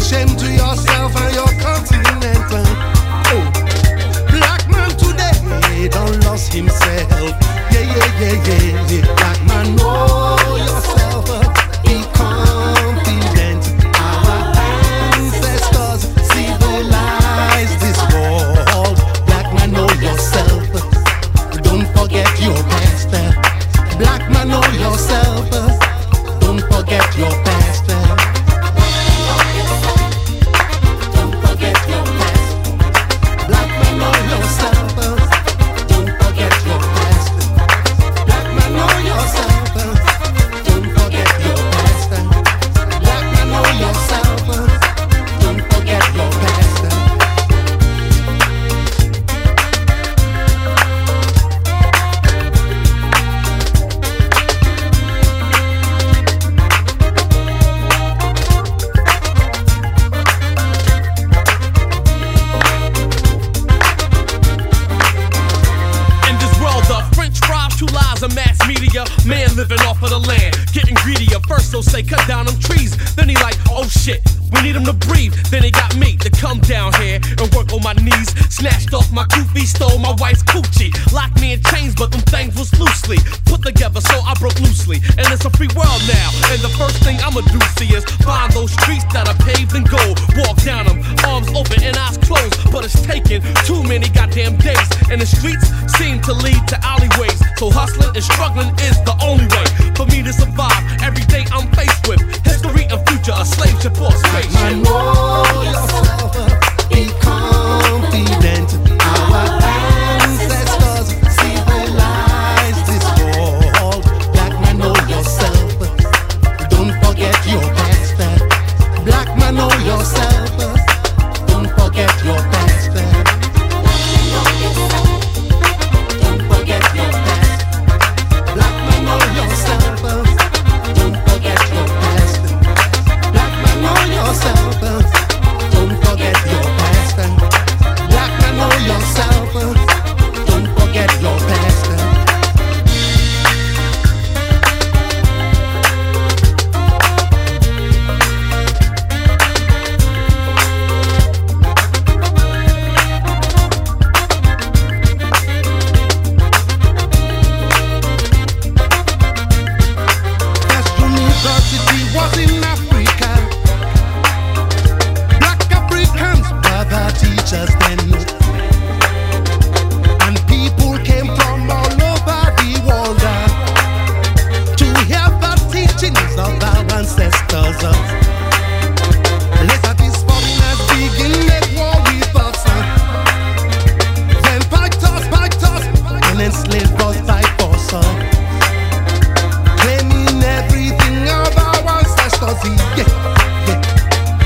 shame to yourself and your continent. Oh, black man today don't lose himself. Yeah, yeah, yeah, yeah, yeah. man living off of the land, getting greedier. First, they'll say, cut down them trees. Then he like, oh shit, we need him to breathe. Then he got me to come down here my knees. Snatched off my kufi, stole my wife's coochie. Locked me in chains, but them things was loosely put together, so I broke loosely. And it's a free world now. And the first thing I'ma do see is find those streets that are paved in gold. Walk down them, arms open and eyes closed. But it's taking too many goddamn days. And the streets seem to lead to alleyways. So hustling and struggling is the only way for me to survive. Every day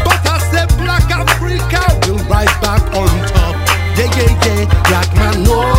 But I say Black Africa will rise back on top. Yeah, yeah, yeah. Black man, no.